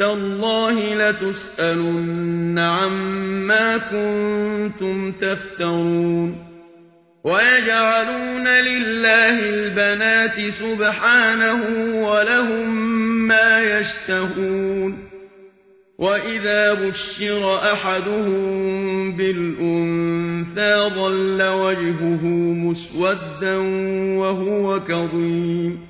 تالله لتسألن عما كنتم تفترون ويجعلون لله البنات سبحانه ولهم ما يشتهون وإذا بشر أحدهم بالأنثى ظل وجهه مسودا وهو كظيم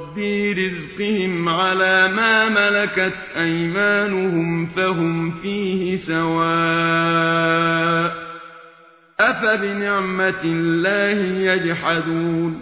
رَدِّي رِزْقِهِمْ عَلَىٰ مَا مَلَكَتْ أَيْمَانُهُمْ فَهُمْ فِيهِ سَوَاءٌ ۚ أَفَبِنِعْمَةِ اللَّهِ يَجْحَدُونَ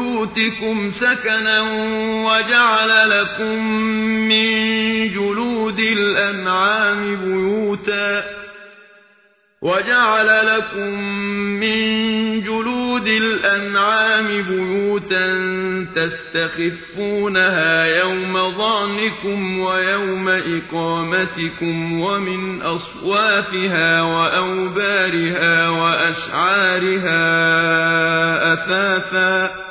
بيوتكم سكنا وجعل لكم من جلود الأنعام بيوتا وجعل لكم من جلود الأنعام بيوتا تستخفونها يوم ظعنكم ويوم إقامتكم ومن أصوافها وأوبارها وأشعارها أثاثا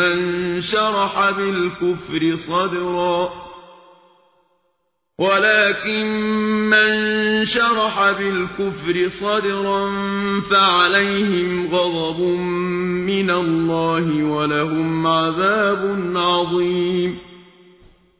من شرح بالكفر صدرا. ولكن من شرح بالكفر صدرا فعليهم غضب من الله ولهم عذاب عظيم.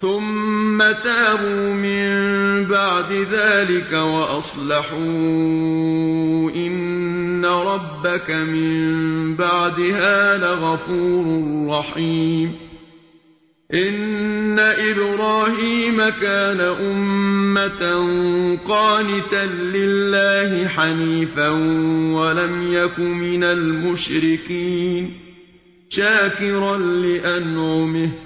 ثم تابوا من بعد ذلك وأصلحوا إن ربك من بعدها لغفور رحيم إن إبراهيم كان أمة قانتا لله حنيفا ولم يك من المشركين شاكرا لأنعمه